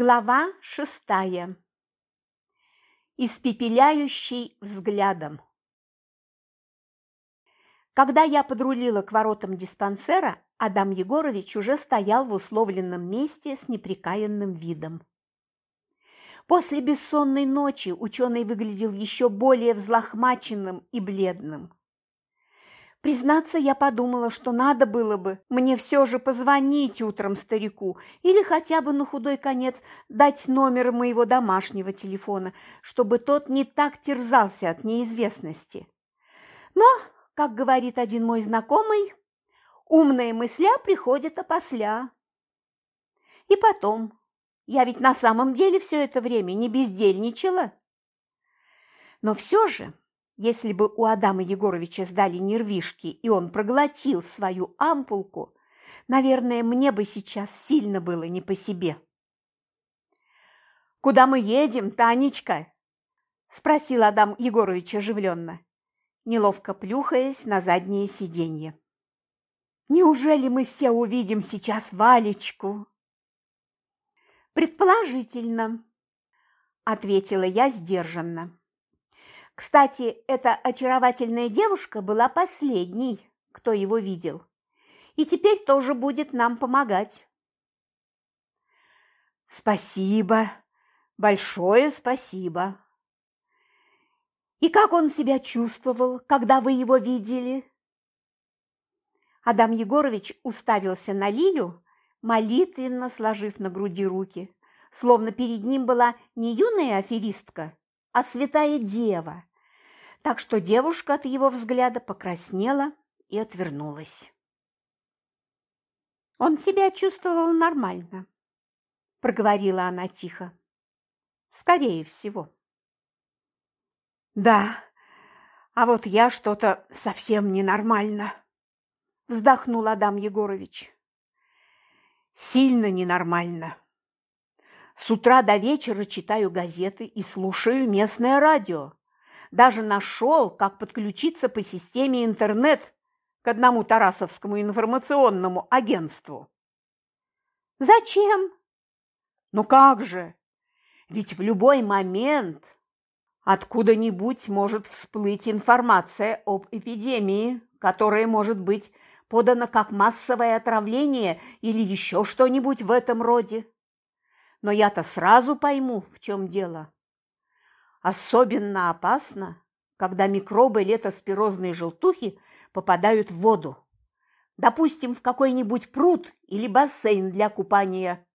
Глава шестая. Испепеляющий взглядом. Когда я подрулила к воротам диспансера, Адам Егорович уже стоял в условленном месте с неприкаянным видом. После бессонной ночи ученый выглядел еще более взлохмаченным и бледным. Признаться, я подумала, что надо было бы мне все же позвонить утром старику или хотя бы на худой конец дать номер моего домашнего телефона, чтобы тот не так терзался от неизвестности. Но, как говорит один мой знакомый, умные мысля приходят опосля. И потом, я ведь на самом деле все это время не бездельничала. Но все же если бы у Адама Егоровича сдали нервишки, и он проглотил свою ампулку, наверное, мне бы сейчас сильно было не по себе. «Куда мы едем, Танечка?» – спросил Адам Егорович оживленно, неловко плюхаясь на заднее сиденье. «Неужели мы все увидим сейчас Валечку?» «Предположительно», – ответила я сдержанно. Кстати, эта очаровательная девушка была последней, кто его видел, и теперь тоже будет нам помогать. Спасибо, большое спасибо. И как он себя чувствовал, когда вы его видели? Адам Егорович уставился на Лилю, молитвенно сложив на груди руки, словно перед ним была не юная аферистка, а святая дева, так что девушка от его взгляда покраснела и отвернулась. «Он себя чувствовал нормально», – проговорила она тихо. «Скорее всего». «Да, а вот я что-то совсем ненормально», – вздохнул Адам Егорович. «Сильно ненормально. С утра до вечера читаю газеты и слушаю местное радио даже нашел, как подключиться по системе интернет к одному Тарасовскому информационному агентству. Зачем? Ну как же? Ведь в любой момент откуда-нибудь может всплыть информация об эпидемии, которая может быть подана как массовое отравление или еще что-нибудь в этом роде. Но я-то сразу пойму, в чем дело. Особенно опасно, когда микробы летоспирозной желтухи попадают в воду. Допустим, в какой-нибудь пруд или бассейн для купания.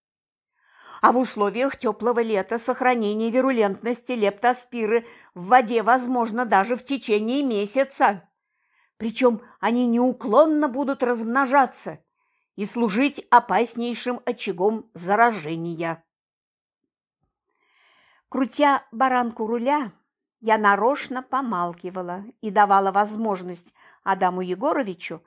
А в условиях теплого лета сохранение вирулентности лептоспиры в воде возможно даже в течение месяца. Причем они неуклонно будут размножаться и служить опаснейшим очагом заражения. Крутя баранку руля, я нарочно помалкивала и давала возможность Адаму Егоровичу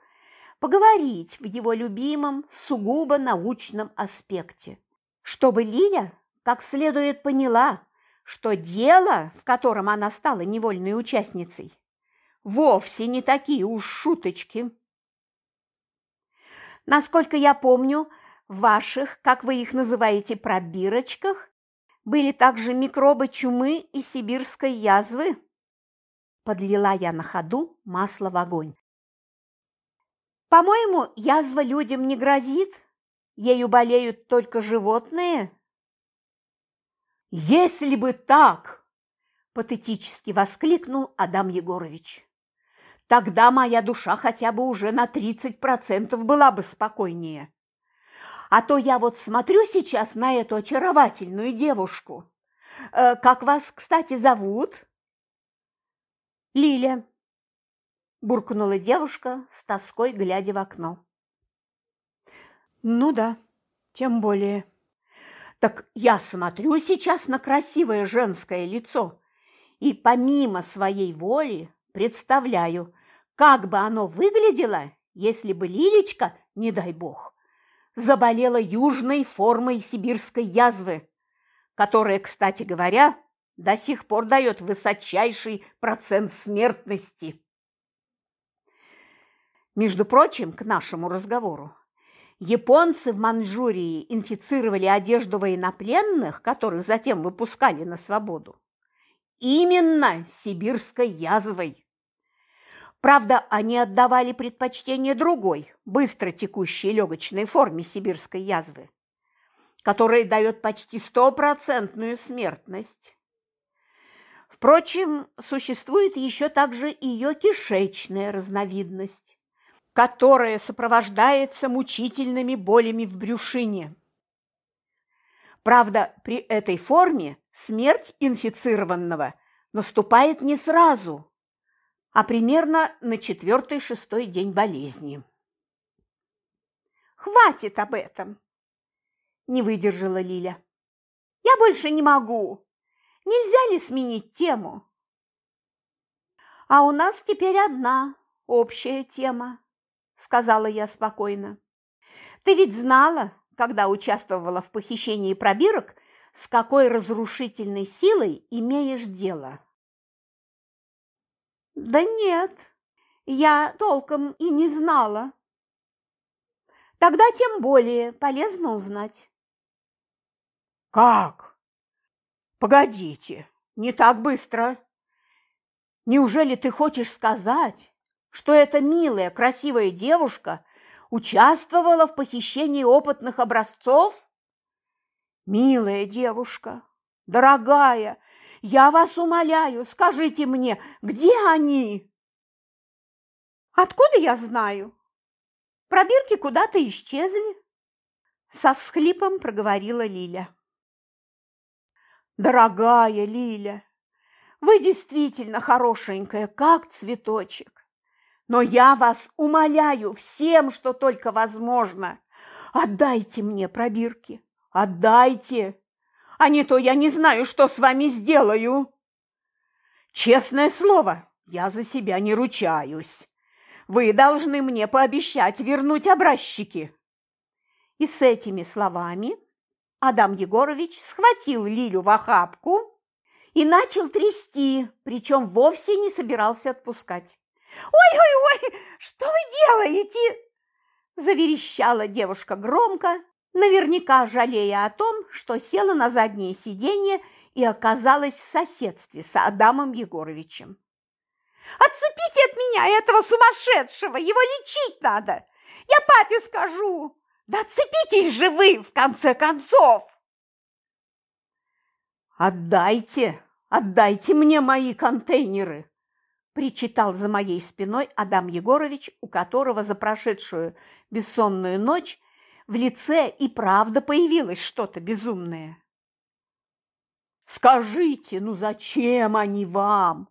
поговорить в его любимом, сугубо научном аспекте, чтобы Лиля как следует поняла, что дело, в котором она стала невольной участницей, вовсе не такие уж шуточки. Насколько я помню, в ваших, как вы их называете, пробирочках были также микробы чумы и сибирской язвы. Подлила я на ходу масло в огонь. По-моему, язва людям не грозит. Ею болеют только животные. Если бы так, патетически воскликнул Адам Егорович. Тогда моя душа хотя бы уже на 30% была бы спокойнее. А то я вот смотрю сейчас на эту очаровательную девушку. Э, как вас, кстати, зовут? Лиля, буркнула девушка с тоской, глядя в окно. Ну да, тем более. Так я смотрю сейчас на красивое женское лицо и помимо своей воли представляю, как бы оно выглядело, если бы Лилечка, не дай бог, заболела южной формой сибирской язвы, которая, кстати говоря, до сих пор дает высочайший процент смертности. Между прочим, к нашему разговору, японцы в Манчжурии инфицировали одежду военнопленных, которых затем выпускали на свободу, именно сибирской язвой. Правда, они отдавали предпочтение другой, быстро текущей легочной форме сибирской язвы, которая дает почти стопроцентную смертность. Впрочем, существует еще также ее кишечная разновидность, которая сопровождается мучительными болями в брюшине. Правда, при этой форме смерть инфицированного наступает не сразу, а примерно на четвертый-шестой день болезни. «Хватит об этом!» – не выдержала Лиля. «Я больше не могу. Нельзя ли сменить тему?» «А у нас теперь одна общая тема», – сказала я спокойно. «Ты ведь знала, когда участвовала в похищении пробирок, с какой разрушительной силой имеешь дело?» Да нет, я толком и не знала. Тогда тем более полезно узнать. Как? Погодите, не так быстро. Неужели ты хочешь сказать, что эта милая, красивая девушка участвовала в похищении опытных образцов? Милая девушка, дорогая, я вас умоляю, скажите мне, где они? Откуда я знаю? Пробирки куда-то исчезли. Со всхлипом проговорила Лиля. Дорогая Лиля, вы действительно хорошенькая, как цветочек. Но я вас умоляю всем, что только возможно. Отдайте мне пробирки, отдайте а не то я не знаю, что с вами сделаю. Честное слово, я за себя не ручаюсь. Вы должны мне пообещать вернуть образчики. И с этими словами Адам Егорович схватил Лилю в охапку и начал трясти, причем вовсе не собирался отпускать. «Ой-ой-ой, что вы делаете?» Заверещала девушка громко, наверняка жалея о том, что села на заднее сиденье и оказалась в соседстве с Адамом Егоровичем. «Отцепите от меня этого сумасшедшего! Его лечить надо! Я папе скажу! Да отцепитесь же вы, в конце концов!» «Отдайте, отдайте мне мои контейнеры!» причитал за моей спиной Адам Егорович, у которого за прошедшую бессонную ночь в лице и правда появилось что-то безумное. «Скажите, ну зачем они вам?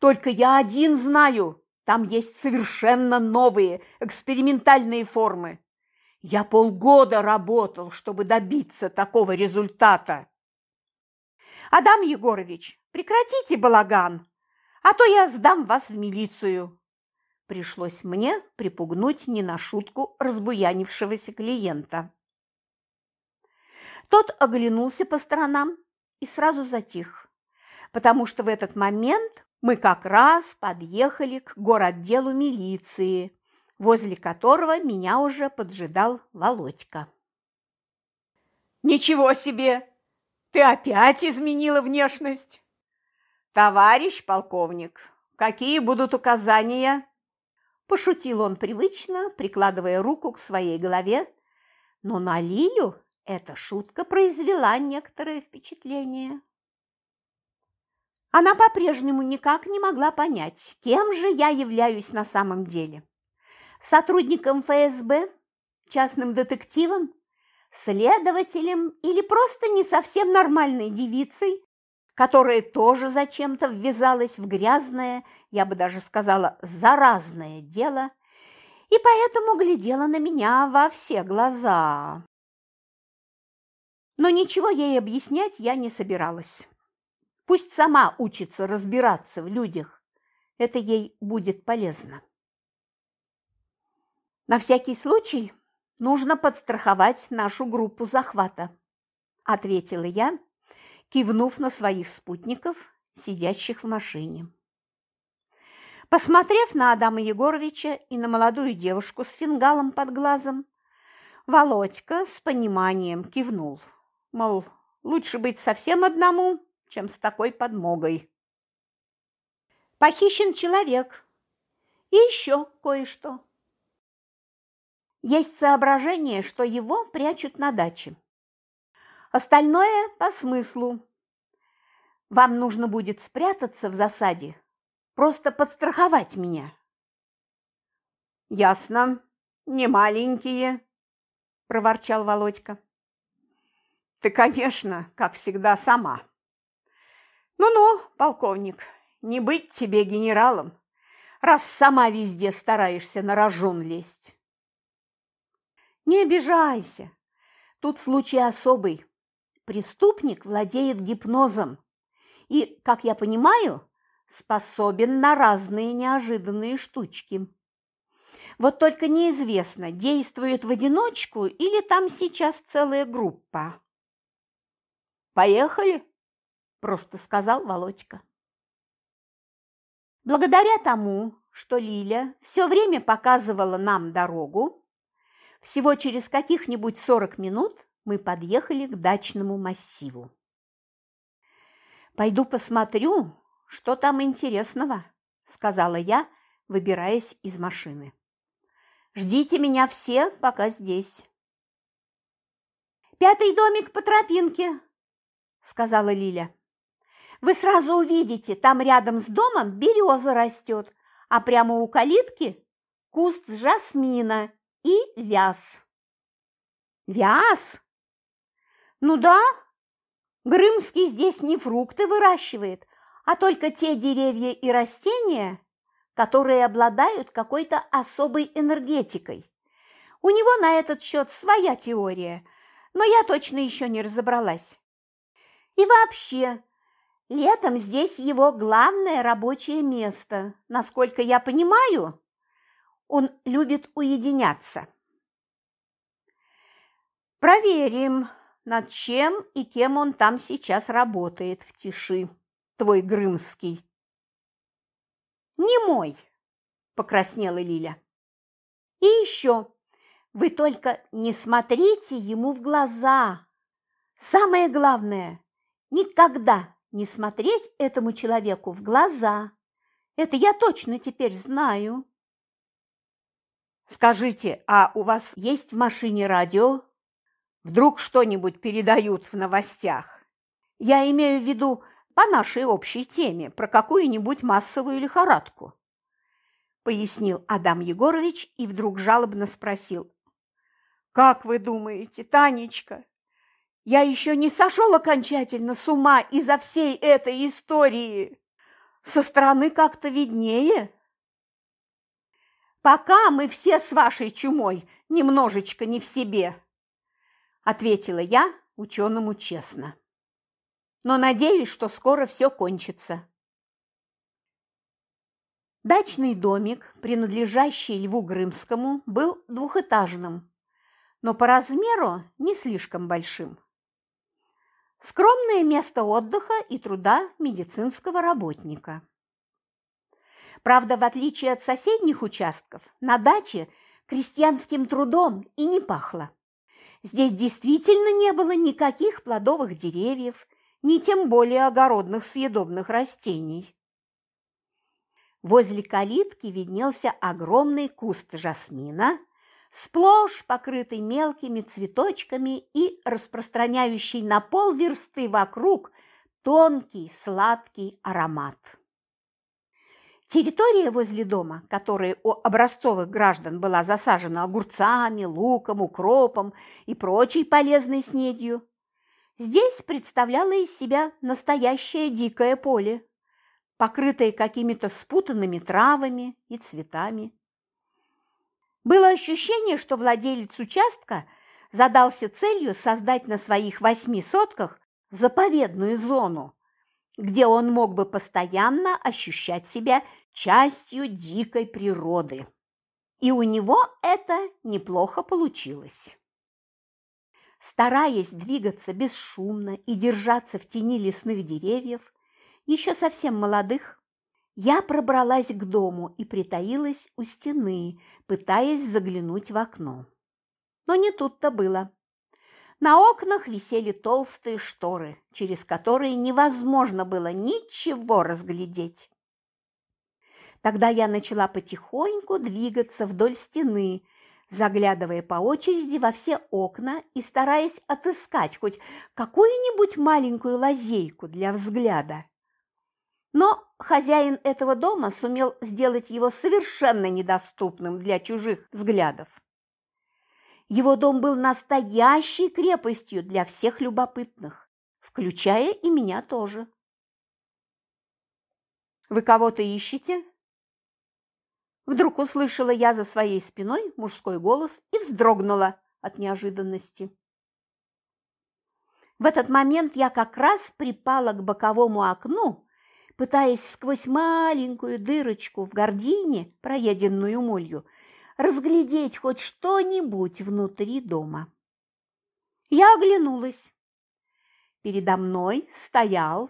Только я один знаю, там есть совершенно новые экспериментальные формы. Я полгода работал, чтобы добиться такого результата». «Адам Егорович, прекратите балаган, а то я сдам вас в милицию», Пришлось мне припугнуть не на шутку разбуянившегося клиента. Тот оглянулся по сторонам и сразу затих, потому что в этот момент мы как раз подъехали к городделу милиции, возле которого меня уже поджидал Володька. «Ничего себе! Ты опять изменила внешность!» «Товарищ полковник, какие будут указания?» Пошутил он привычно, прикладывая руку к своей голове, но на Лилю эта шутка произвела некоторое впечатление. Она по-прежнему никак не могла понять, кем же я являюсь на самом деле. Сотрудником ФСБ, частным детективом, следователем или просто не совсем нормальной девицей, которая тоже зачем-то ввязалась в грязное, я бы даже сказала, заразное дело, и поэтому глядела на меня во все глаза. Но ничего ей объяснять я не собиралась. Пусть сама учится разбираться в людях, это ей будет полезно. На всякий случай нужно подстраховать нашу группу захвата, ответила я, кивнув на своих спутников, сидящих в машине. Посмотрев на Адама Егоровича и на молодую девушку с фингалом под глазом, Володька с пониманием кивнул, мол, лучше быть совсем одному, чем с такой подмогой. Похищен человек. И еще кое-что. Есть соображение, что его прячут на даче. Остальное по смыслу. Вам нужно будет спрятаться в засаде, просто подстраховать меня. Ясно, не маленькие, проворчал Володька. Ты, конечно, как всегда, сама. Ну-ну, полковник, не быть тебе генералом, раз сама везде стараешься на рожон лезть. Не обижайся. Тут случай особый. Преступник владеет гипнозом и, как я понимаю, способен на разные неожиданные штучки. Вот только неизвестно, действует в одиночку или там сейчас целая группа. «Поехали!» – просто сказал Володька. Благодаря тому, что Лиля все время показывала нам дорогу, всего через каких-нибудь сорок минут мы подъехали к дачному массиву. «Пойду посмотрю, что там интересного», – сказала я, выбираясь из машины. «Ждите меня все, пока здесь». «Пятый домик по тропинке», – сказала Лиля. «Вы сразу увидите, там рядом с домом береза растет, а прямо у калитки куст жасмина и вяз». «Вяз?» «Ну да, Грымский здесь не фрукты выращивает, а только те деревья и растения, которые обладают какой-то особой энергетикой. У него на этот счет своя теория, но я точно еще не разобралась. И вообще, летом здесь его главное рабочее место. Насколько я понимаю, он любит уединяться. Проверим, над чем и кем он там сейчас работает в тиши, твой Грымский. Не мой, покраснела Лиля. И еще, вы только не смотрите ему в глаза. Самое главное, никогда не смотреть этому человеку в глаза. Это я точно теперь знаю. Скажите, а у вас есть в машине радио? Вдруг что-нибудь передают в новостях. Я имею в виду по нашей общей теме, про какую-нибудь массовую лихорадку. Пояснил Адам Егорович и вдруг жалобно спросил. «Как вы думаете, Танечка, я еще не сошел окончательно с ума из-за всей этой истории? Со стороны как-то виднее?» «Пока мы все с вашей чумой немножечко не в себе», – ответила я ученому честно. «Но надеюсь, что скоро все кончится». Дачный домик, принадлежащий Льву Грымскому, был двухэтажным, но по размеру не слишком большим. Скромное место отдыха и труда медицинского работника. Правда, в отличие от соседних участков, на даче крестьянским трудом и не пахло. Здесь действительно не было никаких плодовых деревьев, ни тем более огородных съедобных растений. Возле калитки виднелся огромный куст жасмина, сплошь покрытый мелкими цветочками и распространяющий на полверсты вокруг тонкий сладкий аромат. Территория возле дома, которая у образцовых граждан была засажена огурцами, луком, укропом и прочей полезной снедью, здесь представляла из себя настоящее дикое поле, покрытое какими-то спутанными травами и цветами. Было ощущение, что владелец участка задался целью создать на своих восьми сотках заповедную зону, где он мог бы постоянно ощущать себя частью дикой природы. И у него это неплохо получилось. Стараясь двигаться бесшумно и держаться в тени лесных деревьев, еще совсем молодых, я пробралась к дому и притаилась у стены, пытаясь заглянуть в окно. Но не тут-то было. На окнах висели толстые шторы, через которые невозможно было ничего разглядеть. Тогда я начала потихоньку двигаться вдоль стены, заглядывая по очереди во все окна и стараясь отыскать хоть какую-нибудь маленькую лазейку для взгляда. Но хозяин этого дома сумел сделать его совершенно недоступным для чужих взглядов. Его дом был настоящей крепостью для всех любопытных, включая и меня тоже. «Вы кого-то ищете?» Вдруг услышала я за своей спиной мужской голос и вздрогнула от неожиданности. В этот момент я как раз припала к боковому окну, пытаясь сквозь маленькую дырочку в гордине, проеденную молью, разглядеть хоть что-нибудь внутри дома. Я оглянулась. Передо мной стоял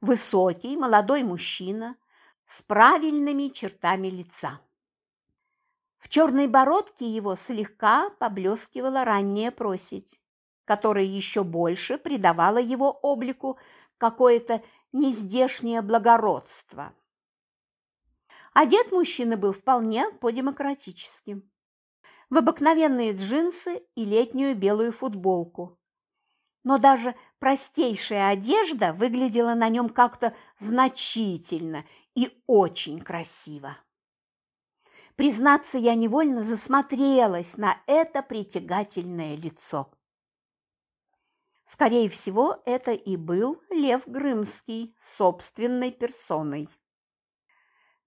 высокий молодой мужчина с правильными чертами лица. В черной бородке его слегка поблескивала ранняя просить, которая еще больше придавала его облику какое-то нездешнее благородство. Одет мужчина был вполне по-демократически. В обыкновенные джинсы и летнюю белую футболку. Но даже простейшая одежда выглядела на нем как-то значительно и очень красиво. Признаться, я невольно засмотрелась на это притягательное лицо. Скорее всего, это и был Лев Грымский собственной персоной.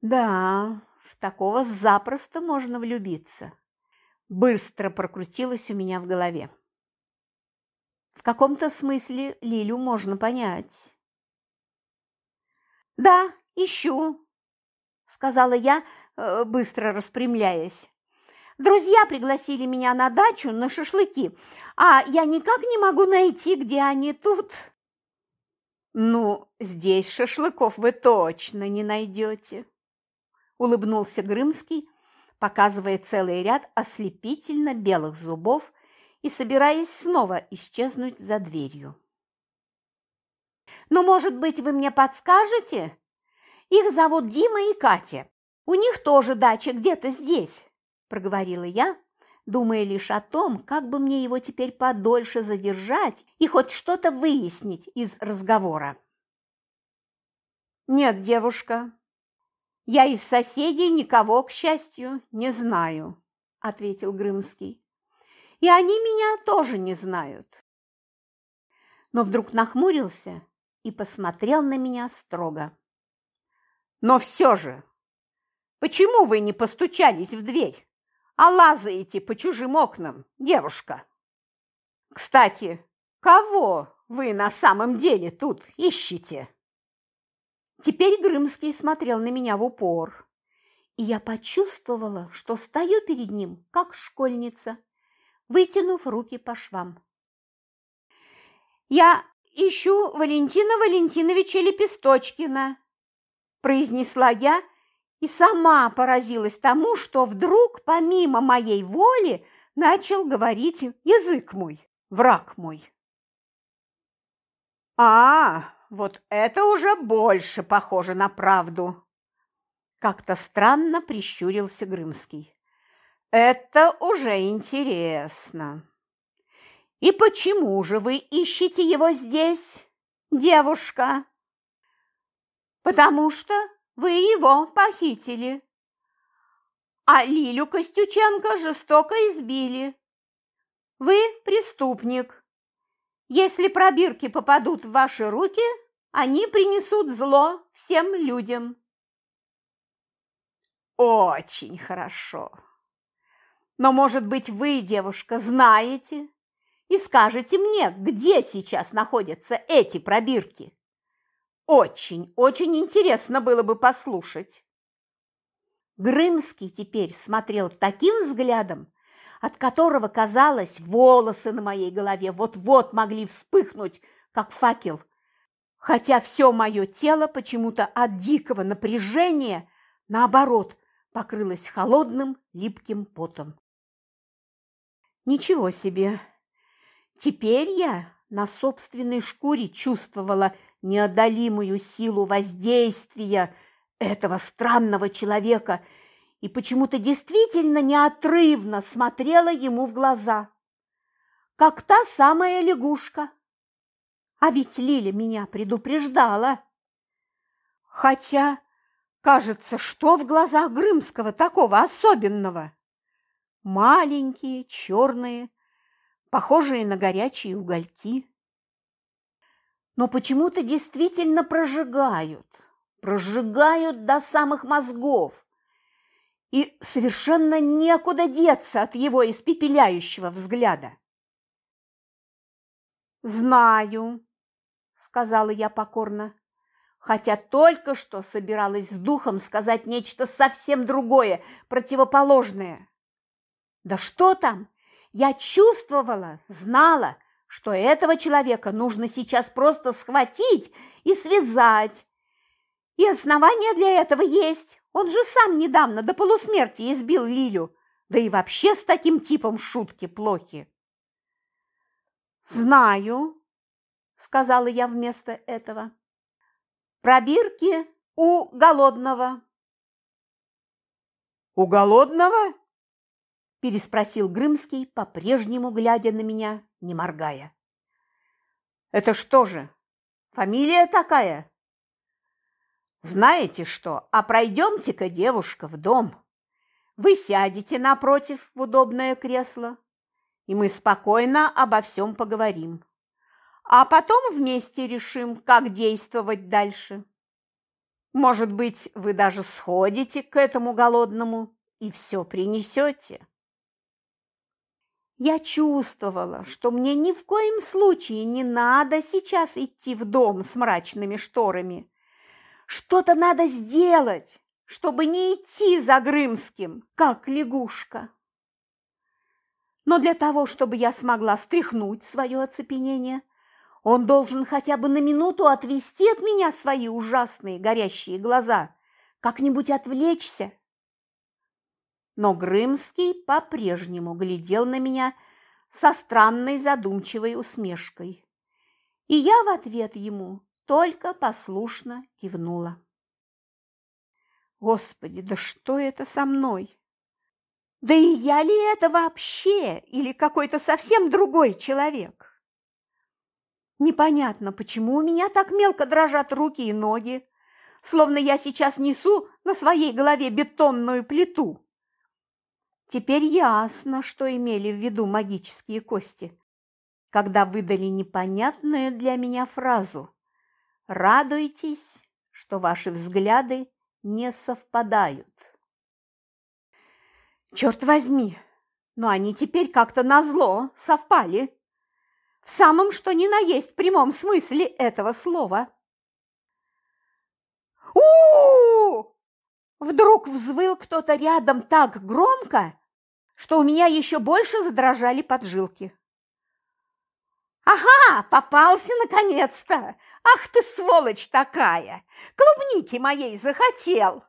Да, в такого запросто можно влюбиться. Быстро прокрутилось у меня в голове. В каком-то смысле Лилю можно понять. «Да, ищу», – сказала я, э, быстро распрямляясь. Друзья пригласили меня на дачу на шашлыки, а я никак не могу найти, где они тут. Ну, здесь шашлыков вы точно не найдете, улыбнулся Грымский, показывая целый ряд ослепительно белых зубов и собираясь снова исчезнуть за дверью. «Ну, может быть, вы мне подскажете? Их зовут Дима и Катя. У них тоже дача где-то здесь. – проговорила я, думая лишь о том, как бы мне его теперь подольше задержать и хоть что-то выяснить из разговора. «Нет, девушка, я из соседей никого, к счастью, не знаю», – ответил Грымский. «И они меня тоже не знают». Но вдруг нахмурился и посмотрел на меня строго. «Но все же, почему вы не постучались в дверь?» а лазаете по чужим окнам, девушка. Кстати, кого вы на самом деле тут ищете? Теперь Грымский смотрел на меня в упор, и я почувствовала, что стою перед ним, как школьница, вытянув руки по швам. «Я ищу Валентина Валентиновича Лепесточкина», произнесла я и сама поразилась тому, что вдруг, помимо моей воли, начал говорить язык мой, враг мой. «А, вот это уже больше похоже на правду!» Как-то странно прищурился Грымский. «Это уже интересно. И почему же вы ищете его здесь, девушка?» «Потому что вы его похитили. А Лилю Костюченко жестоко избили. Вы преступник. Если пробирки попадут в ваши руки, они принесут зло всем людям. Очень хорошо. Но, может быть, вы, девушка, знаете и скажете мне, где сейчас находятся эти пробирки? Очень, очень интересно было бы послушать. Грымский теперь смотрел таким взглядом, от которого, казалось, волосы на моей голове вот-вот могли вспыхнуть, как факел, хотя все мое тело почему-то от дикого напряжения, наоборот, покрылось холодным липким потом. Ничего себе! Теперь я на собственной шкуре чувствовала неодолимую силу воздействия этого странного человека и почему-то действительно неотрывно смотрела ему в глаза, как та самая лягушка. А ведь Лиля меня предупреждала. Хотя, кажется, что в глазах Грымского такого особенного? Маленькие, черные, похожие на горячие угольки. Но почему-то действительно прожигают, прожигают до самых мозгов. И совершенно некуда деться от его испепеляющего взгляда. «Знаю», – сказала я покорно, хотя только что собиралась с духом сказать нечто совсем другое, противоположное. Да что там? Я чувствовала, знала, что этого человека нужно сейчас просто схватить и связать. И основания для этого есть. Он же сам недавно до полусмерти избил Лилю. Да и вообще с таким типом шутки плохи. «Знаю», – сказала я вместо этого. «Пробирки у голодного». «У голодного?» – переспросил Грымский, по-прежнему глядя на меня, не моргая. «Это что же, фамилия такая?» «Знаете что, а пройдемте-ка, девушка, в дом. Вы сядете напротив в удобное кресло, и мы спокойно обо всем поговорим. А потом вместе решим, как действовать дальше. Может быть, вы даже сходите к этому голодному и все принесете. Я чувствовала, что мне ни в коем случае не надо сейчас идти в дом с мрачными шторами. Что-то надо сделать, чтобы не идти за Грымским, как лягушка. Но для того, чтобы я смогла стряхнуть свое оцепенение, он должен хотя бы на минуту отвести от меня свои ужасные горящие глаза, как-нибудь отвлечься. Но Грымский по-прежнему глядел на меня со странной задумчивой усмешкой. И я в ответ ему только послушно кивнула. Господи, да что это со мной? Да и я ли это вообще, или какой-то совсем другой человек? Непонятно, почему у меня так мелко дрожат руки и ноги, словно я сейчас несу на своей голове бетонную плиту. Теперь ясно, что имели в виду магические кости, когда выдали непонятную для меня фразу «Радуйтесь, что ваши взгляды не совпадают». Черт возьми, но они теперь как-то назло совпали. В самом что ни на есть прямом смысле этого слова. у, -у, -у Вдруг взвыл кто-то рядом так громко, что у меня еще больше задрожали поджилки. «Ага, попался наконец-то! Ах ты, сволочь такая! Клубники моей захотел!»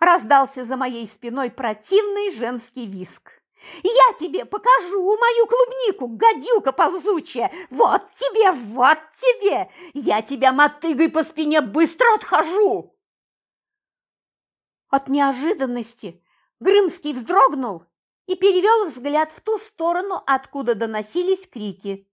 Раздался за моей спиной противный женский виск. «Я тебе покажу мою клубнику, гадюка ползучая! Вот тебе, вот тебе! Я тебя мотыгой по спине быстро отхожу!» От неожиданности Грымский вздрогнул и перевел взгляд в ту сторону, откуда доносились крики.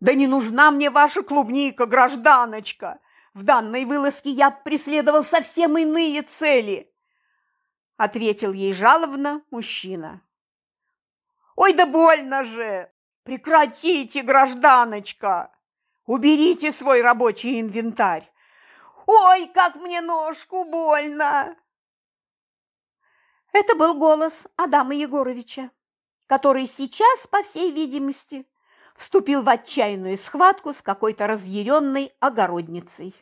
«Да не нужна мне ваша клубника, гражданочка! В данной вылазке я преследовал совсем иные цели, ответил ей жалобно мужчина. Ой, да больно же! Прекратите, гражданочка! Уберите свой рабочий инвентарь. Ой, как мне ножку больно! Это был голос Адама Егоровича, который сейчас, по всей видимости, вступил в отчаянную схватку с какой-то разъяренной огородницей.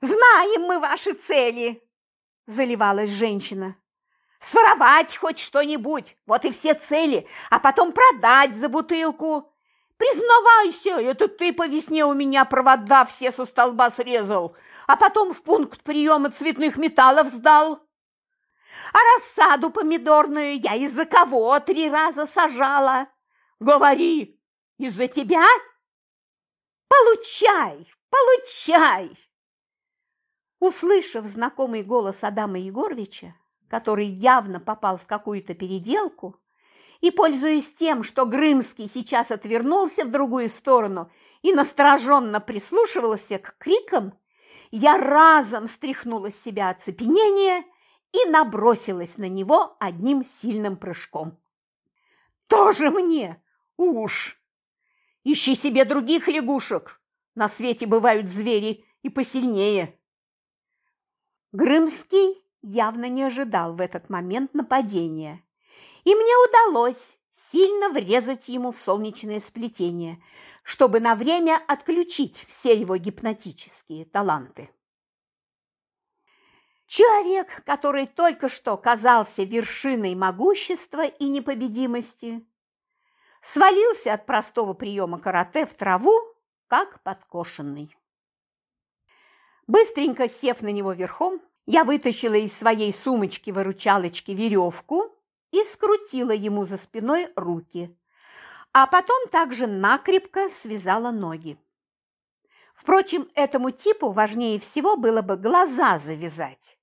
«Знаем мы ваши цели!» – заливалась женщина. «Своровать хоть что-нибудь, вот и все цели, а потом продать за бутылку. Признавайся, это ты по весне у меня провода все со столба срезал, а потом в пункт приема цветных металлов сдал. А рассаду помидорную я из-за кого три раза сажала? Говори, из-за тебя? Получай, получай!» Услышав знакомый голос Адама Егоровича, который явно попал в какую-то переделку, и, пользуясь тем, что Грымский сейчас отвернулся в другую сторону и настороженно прислушивался к крикам, я разом стряхнула с себя оцепенение и набросилась на него одним сильным прыжком. «Тоже мне! Уж! Ищи себе других лягушек! На свете бывают звери и посильнее!» Грымский явно не ожидал в этот момент нападения, и мне удалось сильно врезать ему в солнечное сплетение, чтобы на время отключить все его гипнотические таланты. Человек, который только что казался вершиной могущества и непобедимости, свалился от простого приема карате в траву, как подкошенный. Быстренько сев на него верхом, я вытащила из своей сумочки-выручалочки веревку и скрутила ему за спиной руки, а потом также накрепко связала ноги. Впрочем, этому типу важнее всего было бы глаза завязать.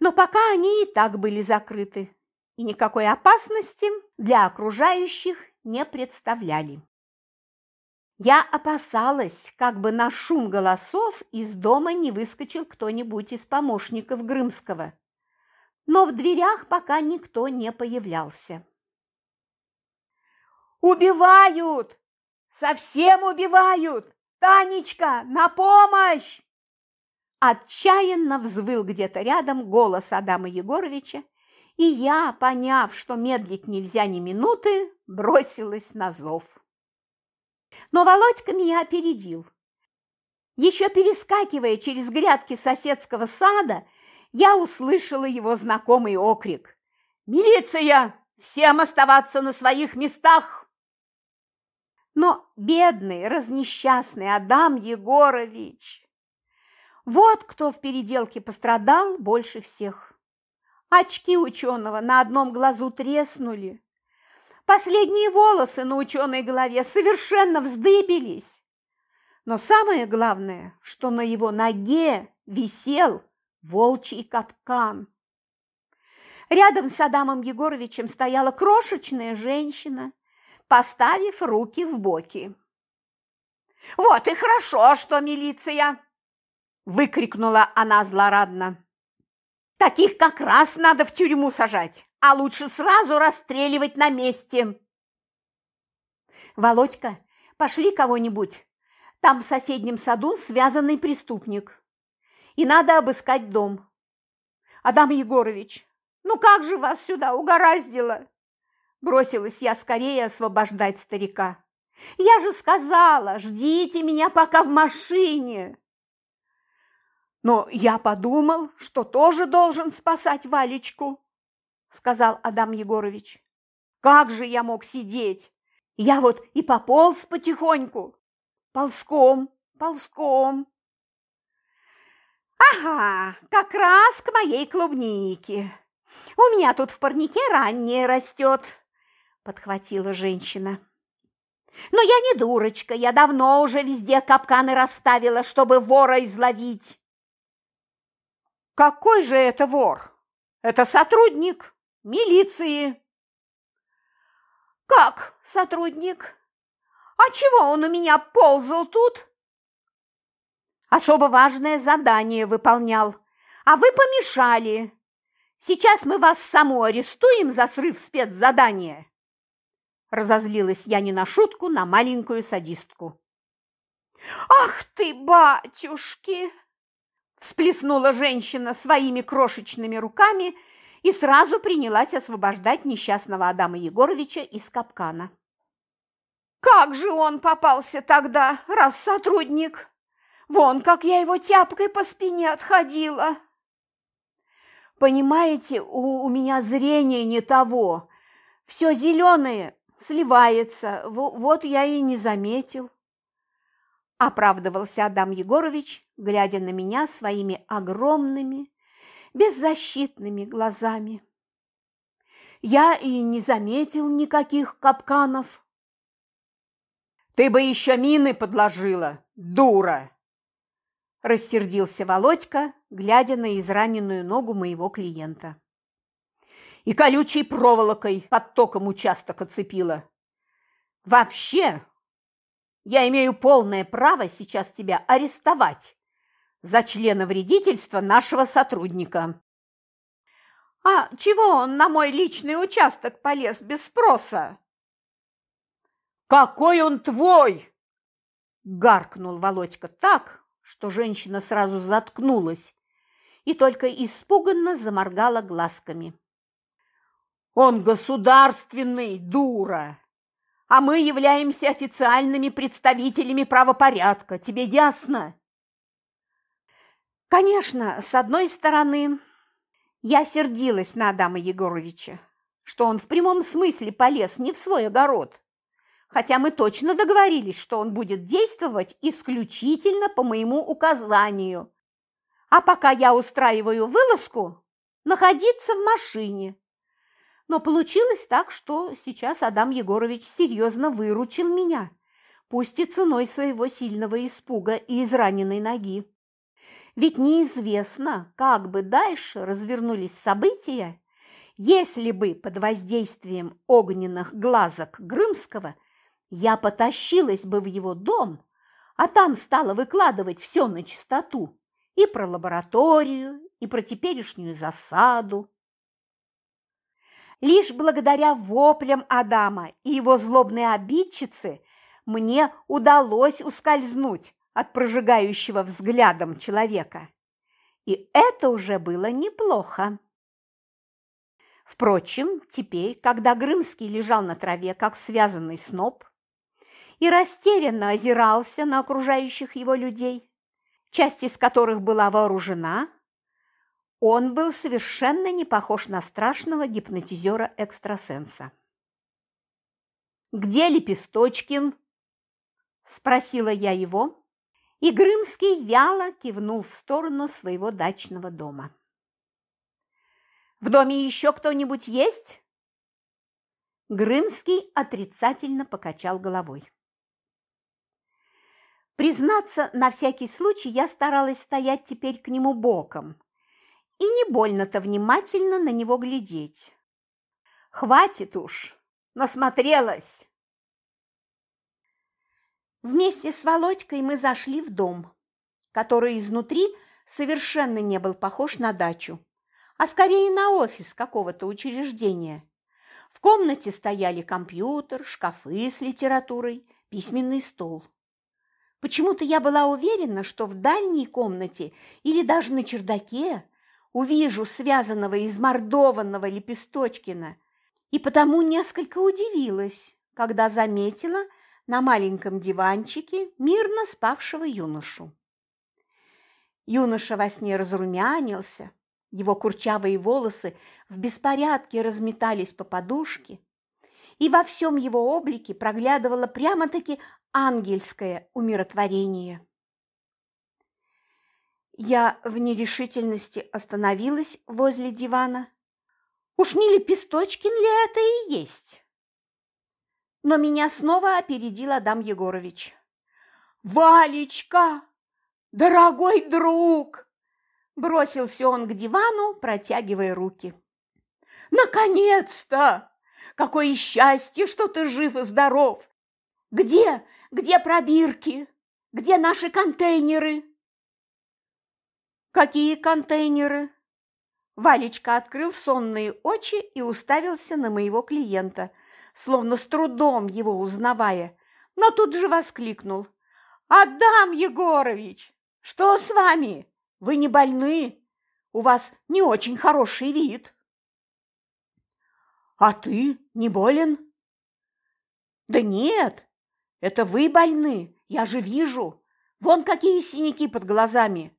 Но пока они и так были закрыты, и никакой опасности для окружающих не представляли. Я опасалась, как бы на шум голосов из дома не выскочил кто-нибудь из помощников Грымского. Но в дверях пока никто не появлялся. «Убивают! Совсем убивают! Танечка, на помощь!» Отчаянно взвыл где-то рядом голос Адама Егоровича, и я, поняв, что медлить нельзя ни минуты, бросилась на зов. Но Володька меня опередил. Еще перескакивая через грядки соседского сада, я услышала его знакомый окрик. «Милиция! Всем оставаться на своих местах!» Но бедный, разнесчастный Адам Егорович! Вот кто в переделке пострадал больше всех. Очки ученого на одном глазу треснули, Последние волосы на ученой голове совершенно вздыбились. Но самое главное, что на его ноге висел волчий капкан. Рядом с Адамом Егоровичем стояла крошечная женщина, поставив руки в боки. «Вот и хорошо, что милиция!» – выкрикнула она злорадно. «Таких как раз надо в тюрьму сажать а лучше сразу расстреливать на месте. Володька, пошли кого-нибудь. Там в соседнем саду связанный преступник. И надо обыскать дом. Адам Егорович, ну как же вас сюда угораздило? Бросилась я скорее освобождать старика. Я же сказала, ждите меня пока в машине. Но я подумал, что тоже должен спасать Валечку сказал Адам Егорович. Как же я мог сидеть? Я вот и пополз потихоньку. Ползком, ползком. Ага, как раз к моей клубнике. У меня тут в парнике раннее растет, подхватила женщина. Но я не дурочка, я давно уже везде капканы расставила, чтобы вора изловить. Какой же это вор? Это сотрудник, милиции. Как сотрудник? А чего он у меня ползал тут? Особо важное задание выполнял, а вы помешали. Сейчас мы вас саму арестуем за срыв спецзадания. Разозлилась я не на шутку на маленькую садистку. «Ах ты, батюшки!» Всплеснула женщина своими крошечными руками – и сразу принялась освобождать несчастного Адама Егоровича из капкана. «Как же он попался тогда, раз сотрудник? Вон, как я его тяпкой по спине отходила!» «Понимаете, у, у меня зрение не того. Все зеленое сливается, вот я и не заметил». Оправдывался Адам Егорович, глядя на меня своими огромными, беззащитными глазами. Я и не заметил никаких капканов. Ты бы еще мины подложила, дура! Рассердился Володька, глядя на израненную ногу моего клиента. И колючей проволокой под током участок оцепила. Вообще, я имею полное право сейчас тебя арестовать за члена вредительства нашего сотрудника. А чего он на мой личный участок полез без спроса? Какой он твой? Гаркнул Володька так, что женщина сразу заткнулась и только испуганно заморгала глазками. Он государственный, дура, а мы являемся официальными представителями правопорядка. Тебе ясно? Конечно, с одной стороны, я сердилась на Адама Егоровича, что он в прямом смысле полез не в свой огород, хотя мы точно договорились, что он будет действовать исключительно по моему указанию, а пока я устраиваю вылазку, находиться в машине. Но получилось так, что сейчас Адам Егорович серьезно выручил меня, пусть и ценой своего сильного испуга и израненной ноги. Ведь неизвестно, как бы дальше развернулись события, если бы под воздействием огненных глазок Грымского я потащилась бы в его дом, а там стала выкладывать все на чистоту и про лабораторию, и про теперешнюю засаду. Лишь благодаря воплям Адама и его злобной обидчице мне удалось ускользнуть от прожигающего взглядом человека. И это уже было неплохо. Впрочем, теперь, когда Грымский лежал на траве, как связанный сноп, и растерянно озирался на окружающих его людей, часть из которых была вооружена, он был совершенно не похож на страшного гипнотизера-экстрасенса. «Где Лепесточкин?» – спросила я его, и Грымский вяло кивнул в сторону своего дачного дома. «В доме еще кто-нибудь есть?» Грымский отрицательно покачал головой. Признаться, на всякий случай я старалась стоять теперь к нему боком и не больно-то внимательно на него глядеть. «Хватит уж, насмотрелась!» Вместе с Володькой мы зашли в дом, который изнутри совершенно не был похож на дачу, а скорее на офис какого-то учреждения. В комнате стояли компьютер, шкафы с литературой, письменный стол. Почему-то я была уверена, что в дальней комнате или даже на чердаке увижу связанного измордованного Лепесточкина, и потому несколько удивилась, когда заметила – на маленьком диванчике мирно спавшего юношу. Юноша во сне разрумянился, его курчавые волосы в беспорядке разметались по подушке, и во всем его облике проглядывало прямо-таки ангельское умиротворение. Я в нерешительности остановилась возле дивана. Уж не Лепесточкин ли это и есть? но меня снова опередил Адам Егорович. «Валечка! Дорогой друг!» Бросился он к дивану, протягивая руки. «Наконец-то! Какое счастье, что ты жив и здоров! Где, где пробирки? Где наши контейнеры?» «Какие контейнеры?» Валечка открыл сонные очи и уставился на моего клиента – словно с трудом его узнавая, но тут же воскликнул. «Адам Егорович, что с вами? Вы не больны? У вас не очень хороший вид». «А ты не болен?» «Да нет, это вы больны, я же вижу. Вон какие синяки под глазами.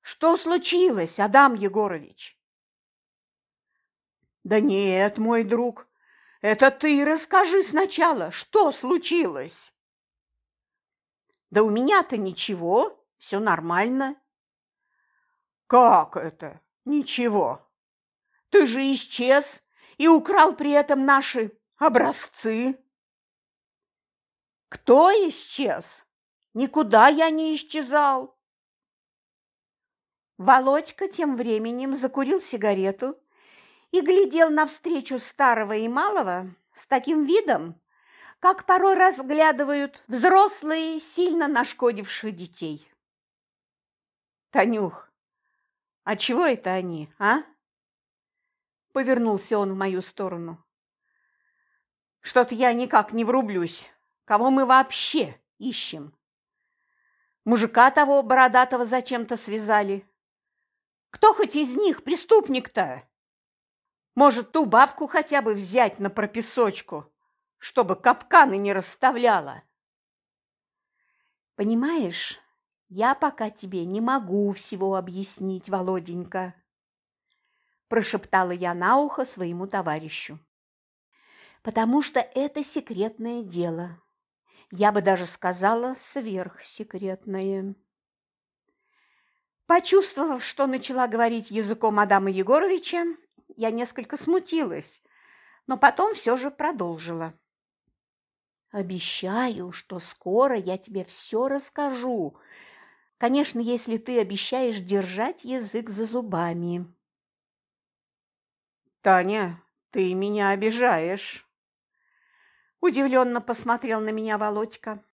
Что случилось, Адам Егорович?» «Да нет, мой друг, это ты расскажи сначала, что случилось? Да у меня-то ничего, все нормально. Как это? Ничего. Ты же исчез и украл при этом наши образцы. Кто исчез? Никуда я не исчезал. Володька тем временем закурил сигарету и глядел навстречу старого и малого с таким видом, как порой разглядывают взрослые, сильно нашкодивших детей. «Танюх, а чего это они, а?» Повернулся он в мою сторону. «Что-то я никак не врублюсь. Кого мы вообще ищем? Мужика того бородатого зачем-то связали. Кто хоть из них преступник-то? Может, ту бабку хотя бы взять на прописочку, чтобы капканы не расставляла?» «Понимаешь, я пока тебе не могу всего объяснить, Володенька», прошептала я на ухо своему товарищу. «Потому что это секретное дело. Я бы даже сказала, сверхсекретное». Почувствовав, что начала говорить языком Адама Егоровича, я несколько смутилась, но потом все же продолжила. «Обещаю, что скоро я тебе все расскажу, Конечно, если ты обещаешь держать язык за зубами. Таня, ты меня обижаешь. Удивленно посмотрел на меня Володька.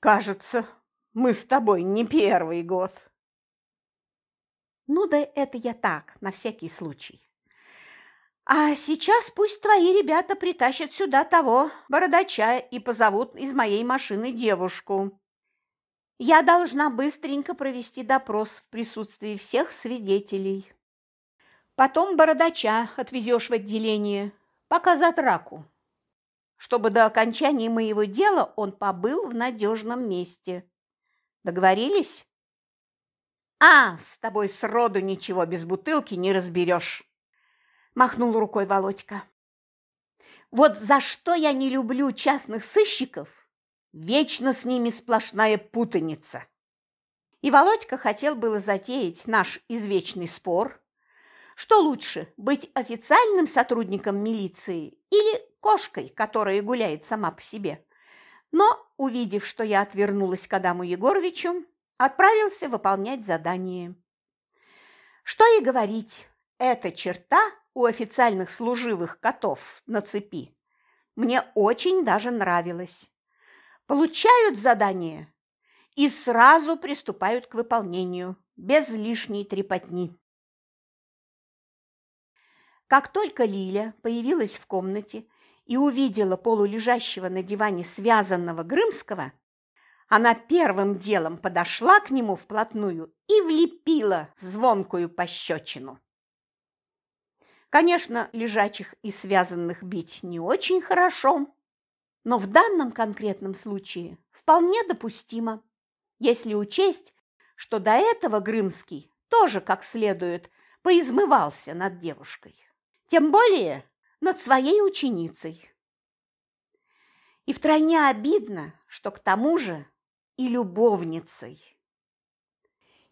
Кажется, мы с тобой не первый год. Ну да это я так, на всякий случай. А сейчас пусть твои ребята притащат сюда того бородача и позовут из моей машины девушку. Я должна быстренько провести допрос в присутствии всех свидетелей. Потом бородача отвезешь в отделение, пока за траку, чтобы до окончания моего дела он побыл в надежном месте. Договорились? А, с тобой сроду ничего без бутылки не разберешь, махнул рукой Володька. Вот за что я не люблю частных сыщиков – Вечно с ними сплошная путаница. И Володька хотел было затеять наш извечный спор, что лучше, быть официальным сотрудником милиции или кошкой, которая гуляет сама по себе. Но, увидев, что я отвернулась к Адаму Егоровичу, отправился выполнять задание. Что и говорить, эта черта у официальных служивых котов на цепи мне очень даже нравилась получают задание и сразу приступают к выполнению, без лишней трепотни. Как только Лиля появилась в комнате и увидела полулежащего на диване связанного Грымского, она первым делом подошла к нему вплотную и влепила звонкую пощечину. Конечно, лежачих и связанных бить не очень хорошо, но в данном конкретном случае вполне допустимо, если учесть, что до этого Грымский тоже как следует поизмывался над девушкой, тем более над своей ученицей. И втройне обидно, что к тому же и любовницей.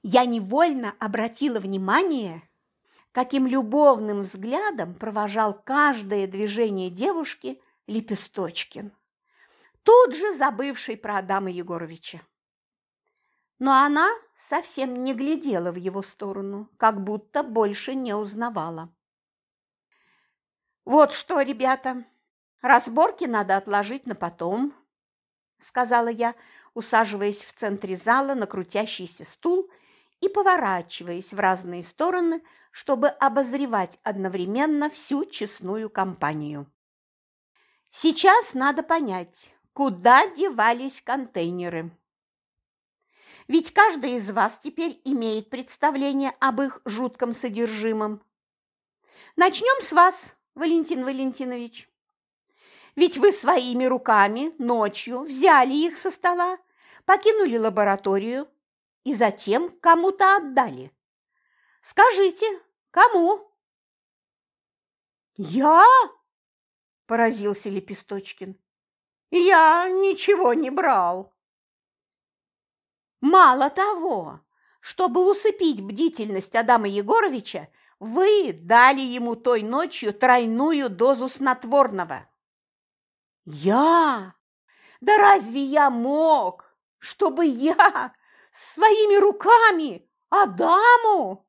Я невольно обратила внимание, каким любовным взглядом провожал каждое движение девушки Лепесточкин тут же забывший про Адама Егоровича. Но она совсем не глядела в его сторону, как будто больше не узнавала. «Вот что, ребята, разборки надо отложить на потом», – сказала я, усаживаясь в центре зала на крутящийся стул и поворачиваясь в разные стороны, чтобы обозревать одновременно всю честную компанию. Сейчас надо понять, куда девались контейнеры. Ведь каждый из вас теперь имеет представление об их жутком содержимом. Начнем с вас, Валентин Валентинович. Ведь вы своими руками ночью взяли их со стола, покинули лабораторию и затем кому-то отдали. Скажите, кому? Я? Поразился Лепесточкин. Я ничего не брал. Мало того, чтобы усыпить бдительность Адама Егоровича, вы дали ему той ночью тройную дозу снотворного. Я? Да разве я мог, чтобы я своими руками Адаму?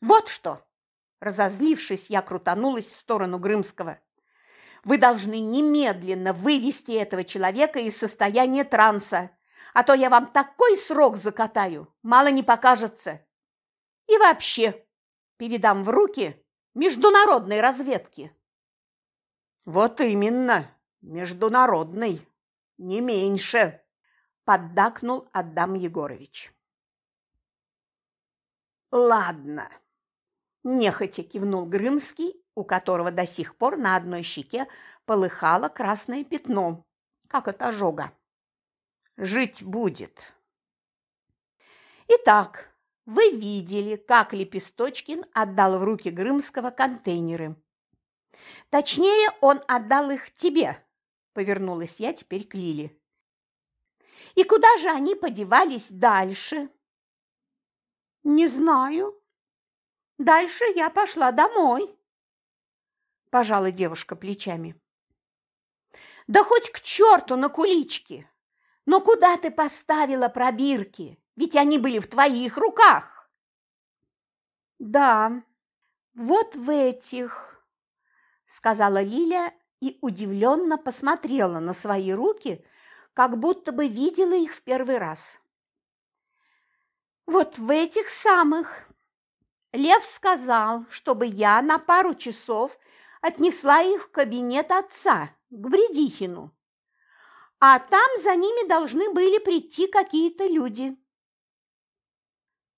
Вот что! Разозлившись, я крутанулась в сторону Грымского. Вы должны немедленно вывести этого человека из состояния транса, а то я вам такой срок закатаю, мало не покажется. И вообще, передам в руки международной разведки. Вот именно, международной, не меньше, поддакнул Адам Егорович. Ладно, нехотя кивнул Грымский, у которого до сих пор на одной щеке полыхало красное пятно, как от ожога. Жить будет. Итак, вы видели, как Лепесточкин отдал в руки Грымского контейнеры. Точнее, он отдал их тебе, повернулась я теперь к Лиле. И куда же они подевались дальше? Не знаю. Дальше я пошла домой. Пожала девушка плечами. Да хоть к черту на кулички! Но куда ты поставила пробирки? Ведь они были в твоих руках. Да, вот в этих, сказала Лиля и удивленно посмотрела на свои руки, как будто бы видела их в первый раз. Вот в этих самых. Лев сказал, чтобы я на пару часов отнесла их в кабинет отца, к Бредихину. А там за ними должны были прийти какие-то люди.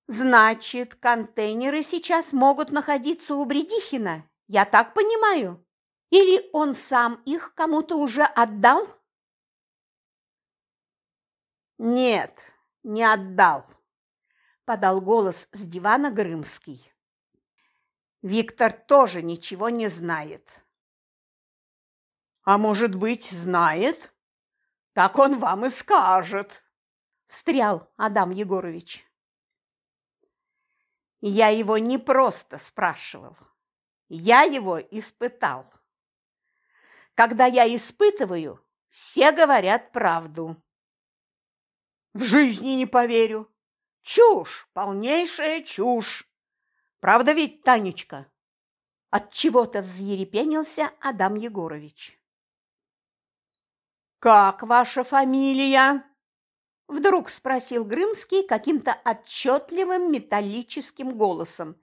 Значит, контейнеры сейчас могут находиться у Бредихина, я так понимаю? Или он сам их кому-то уже отдал? Нет, не отдал, подал голос с дивана Грымский. Виктор тоже ничего не знает. А может быть, знает? Так он вам и скажет, встрял Адам Егорович. Я его не просто спрашивал. Я его испытал. Когда я испытываю, все говорят правду. В жизни не поверю. Чушь, полнейшая чушь. Правда ведь, Танечка? От чего-то взъерепенился Адам Егорович. Как ваша фамилия? Вдруг спросил Грымский каким-то отчетливым металлическим голосом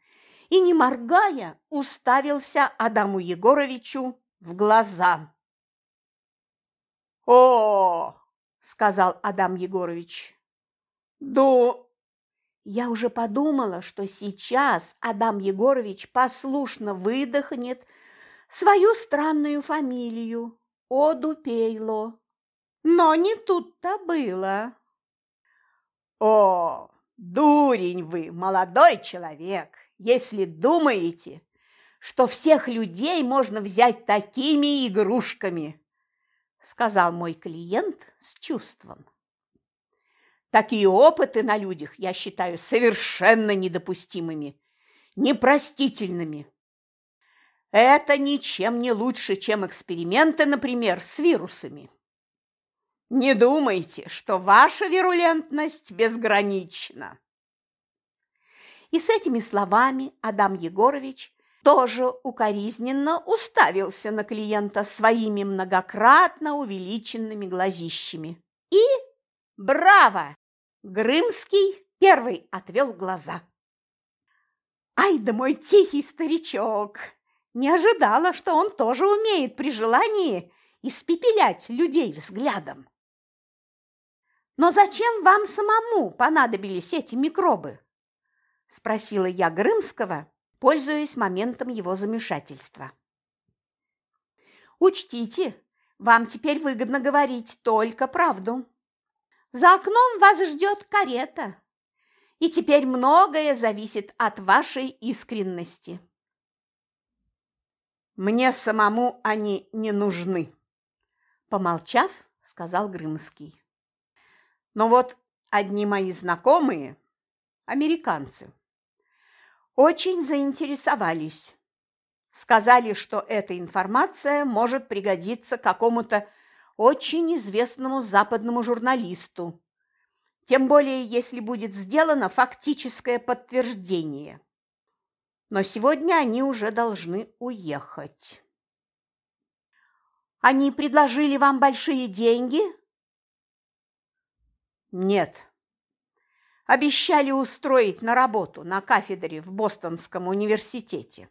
и, не моргая, уставился Адаму Егоровичу в глаза. «О!» – сказал Адам Егорович. «До...» Я уже подумала, что сейчас Адам Егорович послушно выдохнет свою странную фамилию – Одупейло. Но не тут-то было. «О, дурень вы, молодой человек, если думаете, что всех людей можно взять такими игрушками!» сказал мой клиент с чувством. Такие опыты на людях я считаю совершенно недопустимыми, непростительными. Это ничем не лучше, чем эксперименты, например, с вирусами. Не думайте, что ваша вирулентность безгранична. И с этими словами Адам Егорович тоже укоризненно уставился на клиента своими многократно увеличенными глазищами. И браво! Грымский первый отвел глаза. Ай да мой тихий старичок! Не ожидала, что он тоже умеет при желании испепелять людей взглядом. «Но зачем вам самому понадобились эти микробы?» – спросила я Грымского, пользуясь моментом его замешательства. «Учтите, вам теперь выгодно говорить только правду. За окном вас ждет карета, и теперь многое зависит от вашей искренности». «Мне самому они не нужны», – помолчав, сказал Грымский. Но вот одни мои знакомые американцы. Очень заинтересовались. Сказали, что эта информация может пригодиться какому-то очень известному западному журналисту, тем более если будет сделано фактическое подтверждение. Но сегодня они уже должны уехать. Они предложили вам большие деньги? Нет. Обещали устроить на работу на кафедре в Бостонском университете.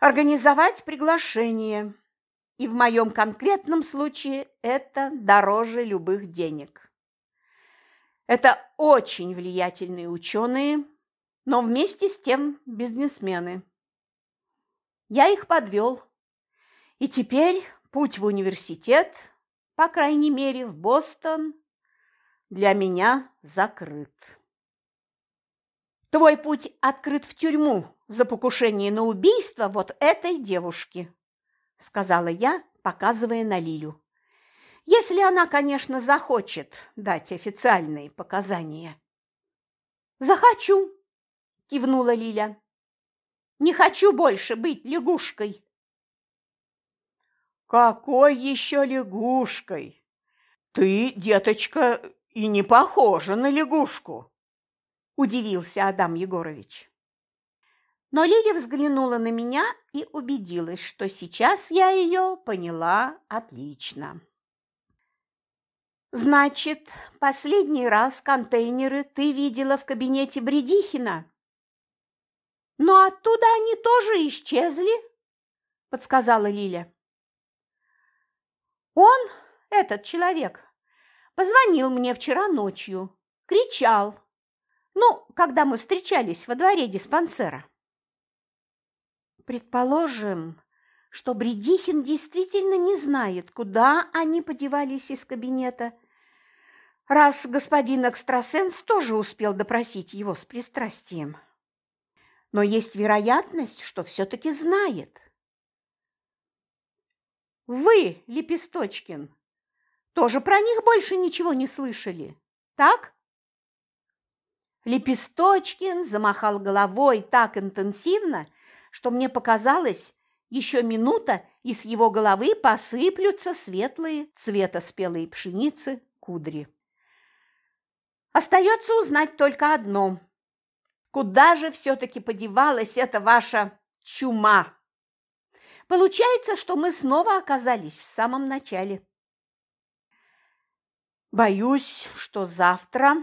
Организовать приглашение. И в моем конкретном случае это дороже любых денег. Это очень влиятельные ученые, но вместе с тем бизнесмены. Я их подвел. И теперь путь в университет, по крайней мере, в Бостон, для меня закрыт. Твой путь открыт в тюрьму за покушение на убийство вот этой девушки, сказала я, показывая на Лилю. Если она, конечно, захочет дать официальные показания. Захочу, кивнула Лиля. Не хочу больше быть лягушкой. Какой еще лягушкой? Ты, деточка, и не похожа на лягушку, удивился Адам Егорович. Но Лиля взглянула на меня и убедилась, что сейчас я ее поняла отлично. «Значит, последний раз контейнеры ты видела в кабинете Бредихина?» «Но оттуда они тоже исчезли», – подсказала Лиля. «Он, этот человек, позвонил мне вчера ночью, кричал, ну, когда мы встречались во дворе диспансера». Предположим, что Бредихин действительно не знает, куда они подевались из кабинета, раз господин экстрасенс тоже успел допросить его с пристрастием. Но есть вероятность, что все-таки знает. Вы, Лепесточкин, тоже про них больше ничего не слышали, так? Лепесточкин замахал головой так интенсивно, что мне показалось, еще минута, и с его головы посыплются светлые цвета спелой пшеницы кудри. Остается узнать только одно. Куда же все-таки подевалась эта ваша чума? Получается, что мы снова оказались в самом начале. Боюсь, что завтра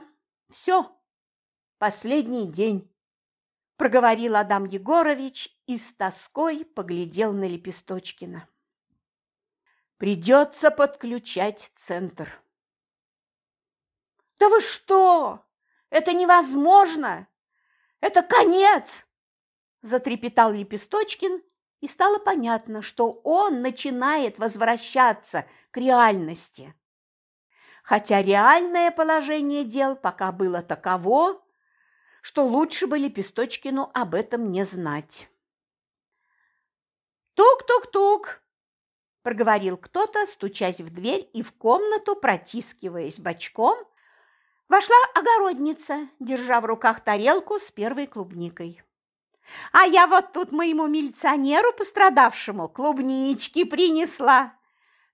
все, последний день проговорил Адам Егорович и с тоской поглядел на Лепесточкина. Придется подключать центр. Да вы что? Это невозможно! Это конец! Затрепетал Лепесточкин, и стало понятно, что он начинает возвращаться к реальности. Хотя реальное положение дел пока было таково, что лучше бы Лепесточкину об этом не знать. «Тук-тук-тук!» – проговорил кто-то, стучась в дверь и в комнату, протискиваясь бочком, вошла огородница, держа в руках тарелку с первой клубникой. «А я вот тут моему милиционеру пострадавшему клубнички принесла,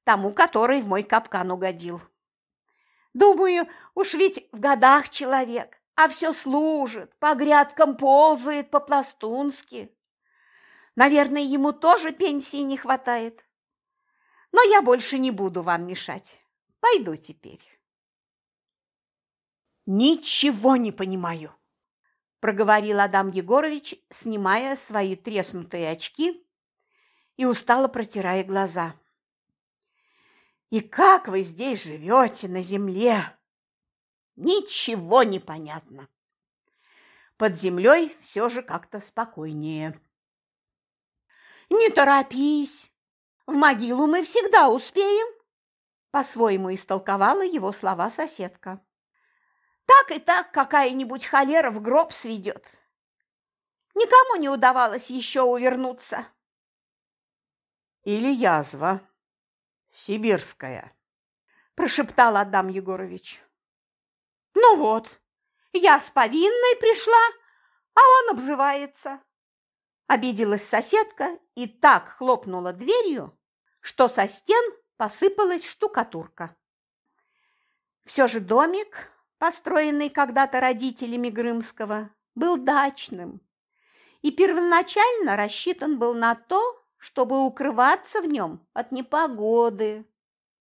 тому, который в мой капкан угодил. Думаю, уж ведь в годах человек, а все служит, по грядкам ползает по-пластунски. Наверное, ему тоже пенсии не хватает. Но я больше не буду вам мешать. Пойду теперь. Ничего не понимаю, проговорил Адам Егорович, снимая свои треснутые очки и устало протирая глаза. И как вы здесь живете на земле? Ничего не понятно. Под землей все же как-то спокойнее. Не торопись, в могилу мы всегда успеем, по-своему истолковала его слова соседка. Так и так какая-нибудь холера в гроб сведет. Никому не удавалось еще увернуться. Или язва сибирская, прошептал Адам Егорович. Ну вот, Я с повинной пришла, а он обзывается. Обиделась соседка и так хлопнула дверью, что со стен посыпалась штукатурка. Все же домик, построенный когда-то родителями Грымского, был дачным и первоначально рассчитан был на то, чтобы укрываться в нем от непогоды,